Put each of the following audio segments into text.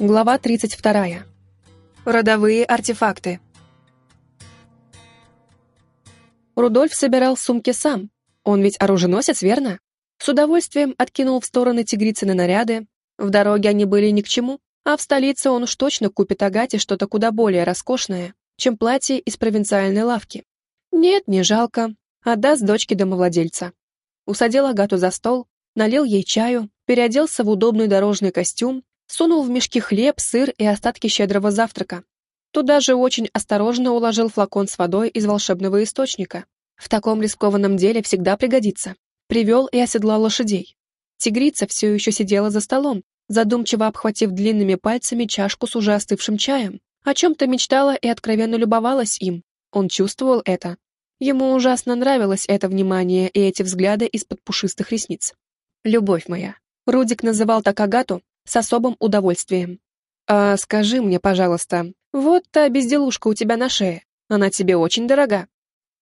Глава 32. Родовые артефакты. Рудольф собирал сумки сам. Он ведь оруженосец, верно? С удовольствием откинул в стороны тигрицыны наряды. В дороге они были ни к чему, а в столице он уж точно купит Агате что-то куда более роскошное, чем платье из провинциальной лавки. Нет, не жалко. Отдаст дочке домовладельца. Усадил Агату за стол, налил ей чаю, переоделся в удобный дорожный костюм Сунул в мешки хлеб, сыр и остатки щедрого завтрака. Туда же очень осторожно уложил флакон с водой из волшебного источника. В таком рискованном деле всегда пригодится. Привел и оседлал лошадей. Тигрица все еще сидела за столом, задумчиво обхватив длинными пальцами чашку с уже остывшим чаем. О чем-то мечтала и откровенно любовалась им. Он чувствовал это. Ему ужасно нравилось это внимание и эти взгляды из-под пушистых ресниц. «Любовь моя». Рудик называл так Агату, с особым удовольствием. «А скажи мне, пожалуйста, вот та безделушка у тебя на шее, она тебе очень дорога».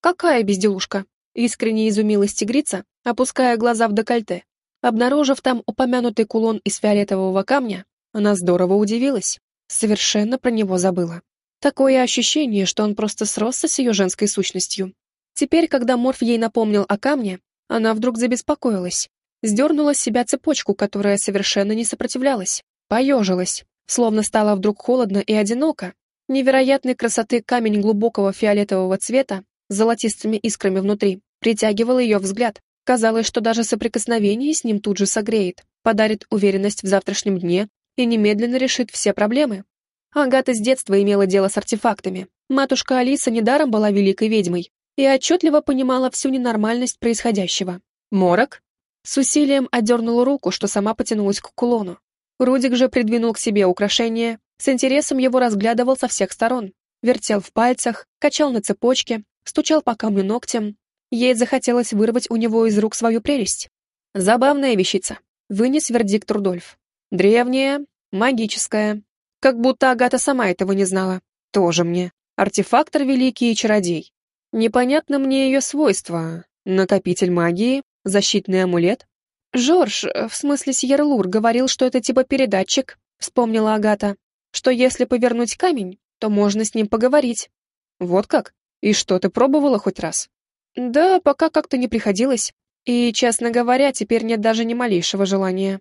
«Какая безделушка?» — искренне изумилась тигрица, опуская глаза в декольте. Обнаружив там упомянутый кулон из фиолетового камня, она здорово удивилась. Совершенно про него забыла. Такое ощущение, что он просто сросся с ее женской сущностью. Теперь, когда Морф ей напомнил о камне, она вдруг забеспокоилась сдернула с себя цепочку, которая совершенно не сопротивлялась, поежилась, словно стало вдруг холодно и одиноко. Невероятной красоты камень глубокого фиолетового цвета с золотистыми искрами внутри притягивал ее взгляд. Казалось, что даже соприкосновение с ним тут же согреет, подарит уверенность в завтрашнем дне и немедленно решит все проблемы. Агата с детства имела дело с артефактами. Матушка Алиса недаром была великой ведьмой и отчетливо понимала всю ненормальность происходящего. Морок с усилием отдернула руку, что сама потянулась к кулону. Рудик же придвинул к себе украшение, с интересом его разглядывал со всех сторон. Вертел в пальцах, качал на цепочке, стучал по камню ногтем. Ей захотелось вырвать у него из рук свою прелесть. Забавная вещица. Вынес вердикт Рудольф. Древняя, магическая. Как будто Агата сама этого не знала. Тоже мне. Артефактор великий и чародей. Непонятно мне ее свойства. Накопитель магии, Защитный амулет? Жорж, э, в смысле Сьерлур, говорил, что это типа передатчик, вспомнила Агата, что если повернуть камень, то можно с ним поговорить. Вот как? И что, ты пробовала хоть раз? Да, пока как-то не приходилось. И, честно говоря, теперь нет даже ни малейшего желания.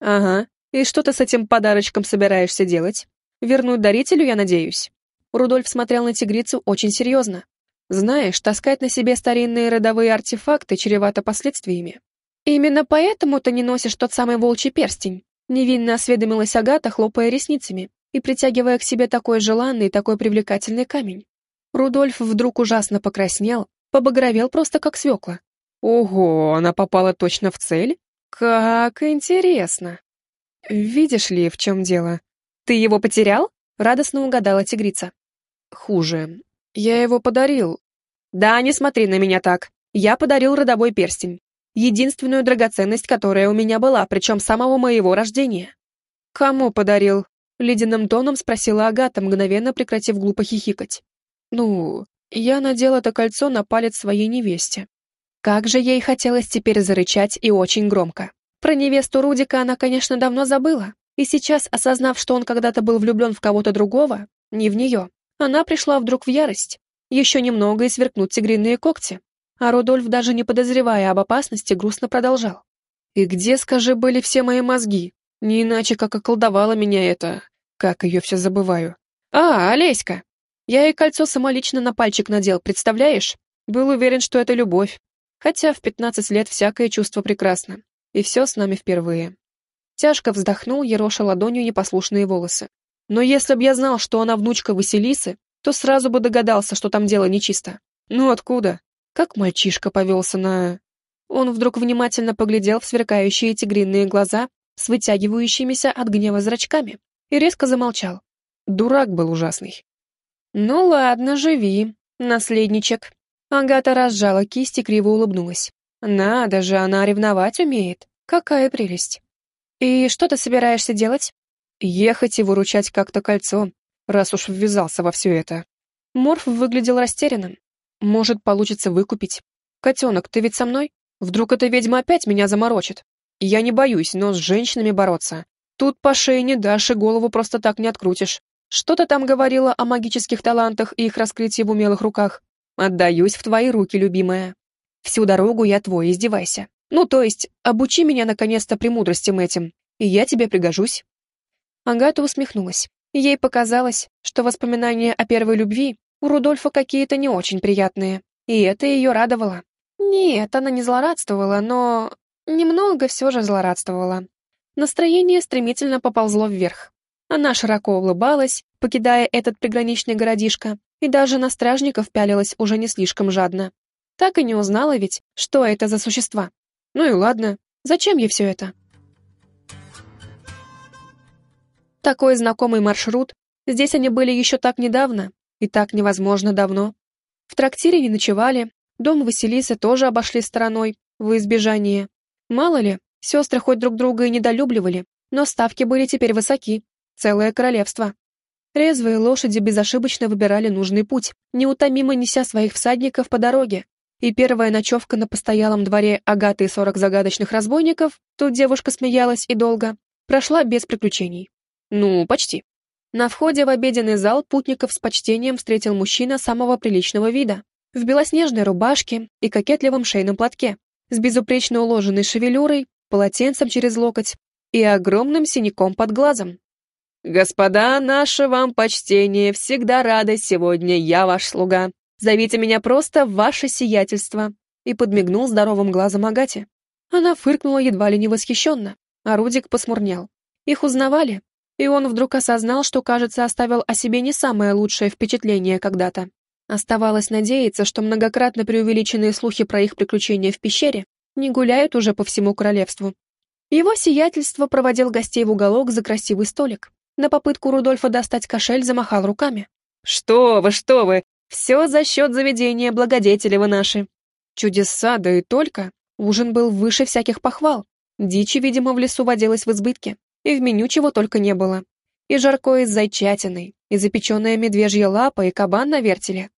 Ага. И что ты с этим подарочком собираешься делать? Вернуть дарителю, я надеюсь. Рудольф смотрел на тигрицу очень серьезно. Знаешь, таскать на себе старинные родовые артефакты чревато последствиями. Именно поэтому ты не носишь тот самый волчий перстень, невинно осведомилась Агата, хлопая ресницами и притягивая к себе такой желанный, такой привлекательный камень. Рудольф вдруг ужасно покраснел, побагровел просто как свекла. Ого, она попала точно в цель? Как интересно. Видишь ли, в чем дело? Ты его потерял? Радостно угадала тигрица. Хуже. Я его подарил, «Да, не смотри на меня так. Я подарил родовой перстень. Единственную драгоценность, которая у меня была, причем с самого моего рождения». «Кому подарил?» — ледяным тоном спросила Агата, мгновенно прекратив глупо хихикать. «Ну, я надел это кольцо на палец своей невесте». Как же ей хотелось теперь зарычать и очень громко. Про невесту Рудика она, конечно, давно забыла, и сейчас, осознав, что он когда-то был влюблен в кого-то другого, не в нее, она пришла вдруг в ярость. Еще немного и сверкнут тигриные когти. А Рудольф, даже не подозревая об опасности, грустно продолжал. «И где, скажи, были все мои мозги? Не иначе, как околдовала меня это... Как ее все забываю. А, Олеська! Я ей кольцо самолично на пальчик надел, представляешь? Был уверен, что это любовь. Хотя в пятнадцать лет всякое чувство прекрасно. И все с нами впервые». Тяжко вздохнул, ероша ладонью непослушные волосы. «Но если б я знал, что она внучка Василисы, то сразу бы догадался, что там дело нечисто. Ну откуда? Как мальчишка повелся на... Он вдруг внимательно поглядел в сверкающие тигриные глаза с вытягивающимися от гнева зрачками и резко замолчал. Дурак был ужасный. «Ну ладно, живи, наследничек». Агата разжала кисть и криво улыбнулась. «Надо же, она ревновать умеет. Какая прелесть!» «И что ты собираешься делать?» «Ехать и выручать как-то кольцо раз уж ввязался во все это. Морф выглядел растерянным. Может, получится выкупить. Котенок, ты ведь со мной? Вдруг эта ведьма опять меня заморочит? Я не боюсь, но с женщинами бороться. Тут по шее не дашь и голову просто так не открутишь. Что ты там говорила о магических талантах и их раскрытии в умелых руках? Отдаюсь в твои руки, любимая. Всю дорогу я твой, издевайся. Ну, то есть, обучи меня наконец-то премудростям этим, и я тебе пригожусь». Агата усмехнулась. Ей показалось, что воспоминания о первой любви у Рудольфа какие-то не очень приятные, и это ее радовало. Нет, она не злорадствовала, но... немного все же злорадствовала. Настроение стремительно поползло вверх. Она широко улыбалась, покидая этот приграничный городишко, и даже на стражников пялилась уже не слишком жадно. Так и не узнала ведь, что это за существа. Ну и ладно, зачем ей все это? Такой знакомый маршрут, здесь они были еще так недавно, и так невозможно давно. В трактире не ночевали, дом Василисы тоже обошли стороной, в избежание. Мало ли, сестры хоть друг друга и недолюбливали, но ставки были теперь высоки, целое королевство. Резвые лошади безошибочно выбирали нужный путь, неутомимо неся своих всадников по дороге. И первая ночевка на постоялом дворе Агаты и сорок загадочных разбойников, тут девушка смеялась и долго, прошла без приключений. Ну, почти. На входе в обеденный зал путников с почтением встретил мужчина самого приличного вида, в белоснежной рубашке и кокетливом шейном платке, с безупречно уложенной шевелюрой, полотенцем через локоть и огромным синяком под глазом. «Господа, наше вам почтение, всегда рада сегодня, я ваш слуга. Зовите меня просто ваше сиятельство», и подмигнул здоровым глазом Агате. Она фыркнула едва ли не восхищенно, а Рудик посмурнял. Их узнавали, и он вдруг осознал, что, кажется, оставил о себе не самое лучшее впечатление когда-то. Оставалось надеяться, что многократно преувеличенные слухи про их приключения в пещере не гуляют уже по всему королевству. Его сиятельство проводил гостей в уголок за красивый столик. На попытку Рудольфа достать кошель замахал руками. «Что вы, что вы! Все за счет заведения благодетелева наши!» Чудеса, да и только. Ужин был выше всяких похвал. Дичи, видимо, в лесу водилась в избытке и в меню чего только не было. И жаркое из зайчатины, и запеченная медвежья лапа, и кабан на вертеле.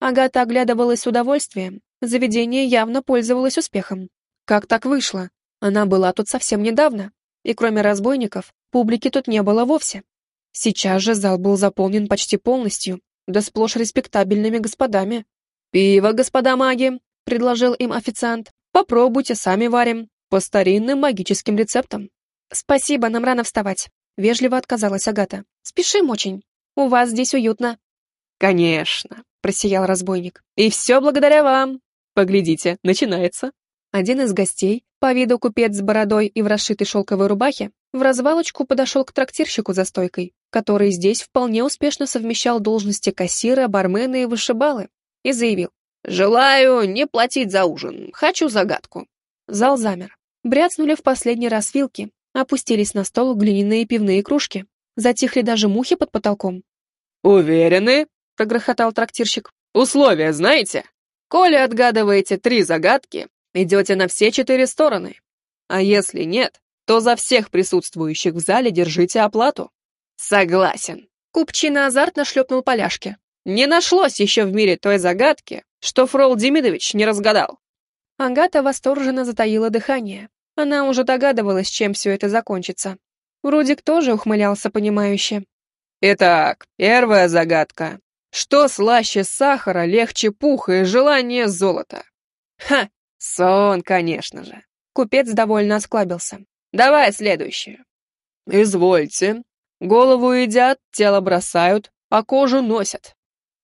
Агата оглядывалась с удовольствием, заведение явно пользовалось успехом. Как так вышло? Она была тут совсем недавно, и кроме разбойников, публики тут не было вовсе. Сейчас же зал был заполнен почти полностью, да сплошь респектабельными господами. «Пиво, господа маги!» — предложил им официант. «Попробуйте, сами варим, по старинным магическим рецептам». «Спасибо, нам рано вставать», — вежливо отказалась Агата. «Спешим очень. У вас здесь уютно». «Конечно», — просиял разбойник. «И все благодаря вам. Поглядите, начинается». Один из гостей, по виду купец с бородой и в расшитой шелковой рубахе, в развалочку подошел к трактирщику за стойкой, который здесь вполне успешно совмещал должности кассира, бармена и вышибалы, и заявил. «Желаю не платить за ужин. Хочу загадку». Зал замер. Бряцнули в последний раз вилки, Опустились на стол глиняные пивные кружки. Затихли даже мухи под потолком. «Уверены?» — прогрохотал трактирщик. «Условия знаете? Коли отгадываете три загадки, идете на все четыре стороны. А если нет, то за всех присутствующих в зале держите оплату». «Согласен». Купчина азартно шлепнул поляшки. «Не нашлось еще в мире той загадки, что Фрол Демидович не разгадал». Агата восторженно затаила дыхание. Она уже догадывалась, чем все это закончится. Рудик тоже ухмылялся понимающе. «Итак, первая загадка. Что слаще сахара, легче пуха и желание золота?» «Ха, сон, конечно же». Купец довольно осклабился. «Давай следующее». «Извольте. Голову едят, тело бросают, а кожу носят.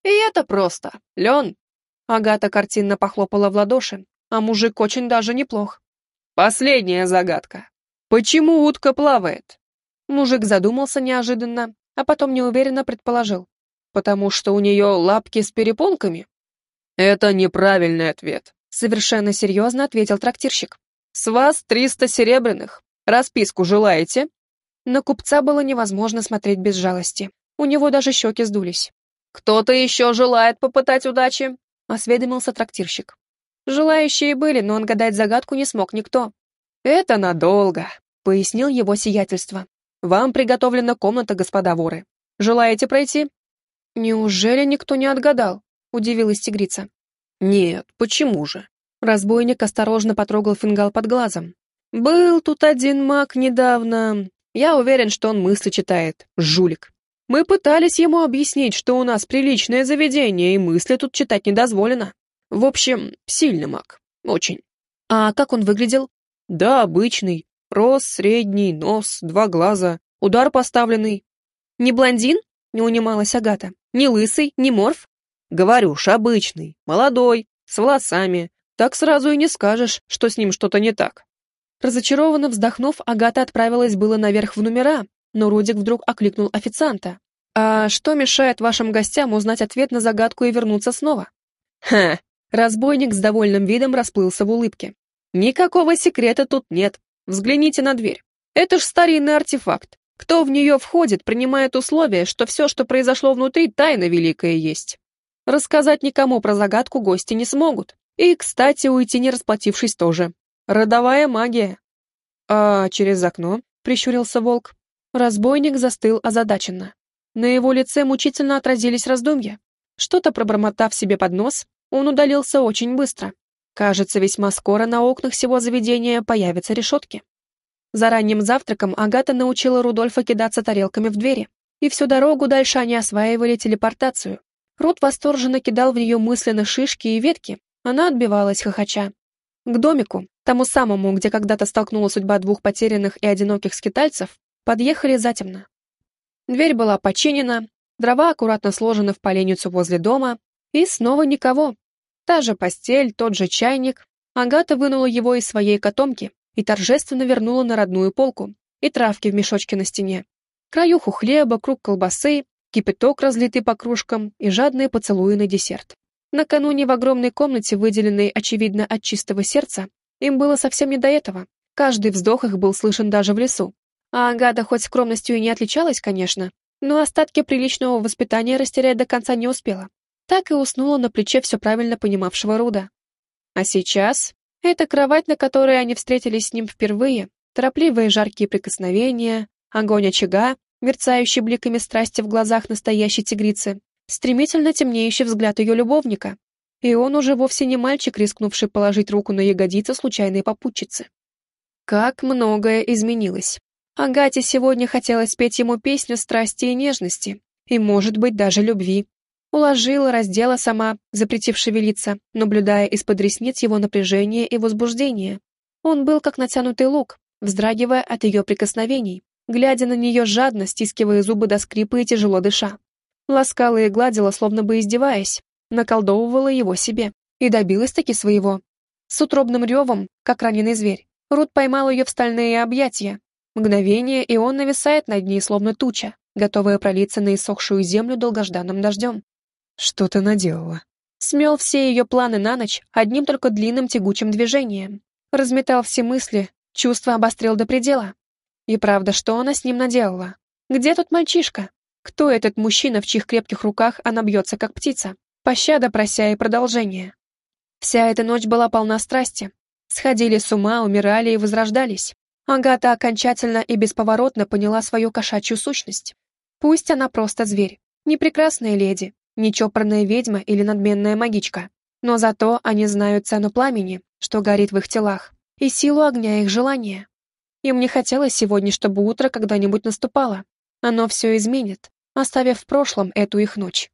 И это просто. Лен». Агата картинно похлопала в ладоши, а мужик очень даже неплох. Последняя загадка. Почему утка плавает? Мужик задумался неожиданно, а потом неуверенно предположил. Потому что у нее лапки с перепонками? Это неправильный ответ. Совершенно серьезно ответил трактирщик. С вас триста серебряных. Расписку желаете? На купца было невозможно смотреть без жалости. У него даже щеки сдулись. «Кто-то еще желает попытать удачи?» — осведомился трактирщик. Желающие были, но он гадать загадку не смог никто. «Это надолго», — пояснил его сиятельство. «Вам приготовлена комната, господа воры. Желаете пройти?» «Неужели никто не отгадал?» — удивилась тигрица. «Нет, почему же?» Разбойник осторожно потрогал фингал под глазом. «Был тут один маг недавно. Я уверен, что он мысли читает. Жулик. Мы пытались ему объяснить, что у нас приличное заведение, и мысли тут читать не дозволено. В общем, сильный маг. Очень. А как он выглядел? Да, обычный. Рост, средний, нос, два глаза, удар поставленный. Не блондин? Не унималась Агата. Не лысый, не морф? Говорю ж, обычный, молодой, с волосами. Так сразу и не скажешь, что с ним что-то не так. Разочарованно вздохнув, Агата отправилась было наверх в номера, но Рудик вдруг окликнул официанта. «А что мешает вашим гостям узнать ответ на загадку и вернуться снова?» «Ха!» Разбойник с довольным видом расплылся в улыбке. «Никакого секрета тут нет. Взгляните на дверь. Это ж старинный артефакт. Кто в нее входит, принимает условие, что все, что произошло внутри, тайна великая есть. Рассказать никому про загадку гости не смогут. И, кстати, уйти не расплатившись тоже. Родовая магия. А через окно, прищурился волк. Разбойник застыл озадаченно. На его лице мучительно отразились раздумья. Что-то пробормотав себе под нос, он удалился очень быстро. Кажется, весьма скоро на окнах всего заведения появятся решетки. За ранним завтраком Агата научила Рудольфа кидаться тарелками в двери, и всю дорогу дальше они осваивали телепортацию. Руд восторженно кидал в нее мысленно шишки и ветки, она отбивалась хохоча. К домику, тому самому, где когда-то столкнула судьба двух потерянных и одиноких скитальцев, подъехали затемно. Дверь была починена, дрова аккуратно сложены в поленницу возле дома, и снова никого, Та же постель, тот же чайник. Агата вынула его из своей котомки и торжественно вернула на родную полку. И травки в мешочке на стене. Краюху хлеба, круг колбасы, кипяток, разлитый по кружкам, и жадные поцелуи на десерт. Накануне в огромной комнате, выделенной, очевидно, от чистого сердца, им было совсем не до этого. Каждый вздох их был слышен даже в лесу. А Агата хоть скромностью и не отличалась, конечно, но остатки приличного воспитания растерять до конца не успела так и уснула на плече все правильно понимавшего Руда. А сейчас эта кровать, на которой они встретились с ним впервые, торопливые жаркие прикосновения, огонь очага, мерцающий бликами страсти в глазах настоящей тигрицы, стремительно темнеющий взгляд ее любовника. И он уже вовсе не мальчик, рискнувший положить руку на ягодицы случайной попутчицы. Как многое изменилось. Агате сегодня хотелось спеть ему песню страсти и нежности, и, может быть, даже любви. Уложила, раздела сама, запретив шевелиться, наблюдая из-под ресниц его напряжение и возбуждение. Он был как натянутый лук, вздрагивая от ее прикосновений, глядя на нее жадно, стискивая зубы до скрипа и тяжело дыша. Ласкала и гладила, словно бы издеваясь, наколдовывала его себе и добилась-таки своего. С утробным ревом, как раненый зверь, Рут поймал ее в стальные объятия. Мгновение, и он нависает над ней, словно туча, готовая пролиться на иссохшую землю долгожданным дождем. Что ты наделала? Смел все ее планы на ночь одним только длинным тягучим движением. Разметал все мысли, чувства обострил до предела. И правда, что она с ним наделала? Где тот мальчишка? Кто этот мужчина, в чьих крепких руках она бьется, как птица? Пощада прося и продолжение. Вся эта ночь была полна страсти. Сходили с ума, умирали и возрождались. Агата окончательно и бесповоротно поняла свою кошачью сущность. Пусть она просто зверь, не прекрасная леди, не чопорная ведьма или надменная магичка. Но зато они знают цену пламени, что горит в их телах, и силу огня их желания. Им не хотелось сегодня, чтобы утро когда-нибудь наступало. Оно все изменит, оставив в прошлом эту их ночь.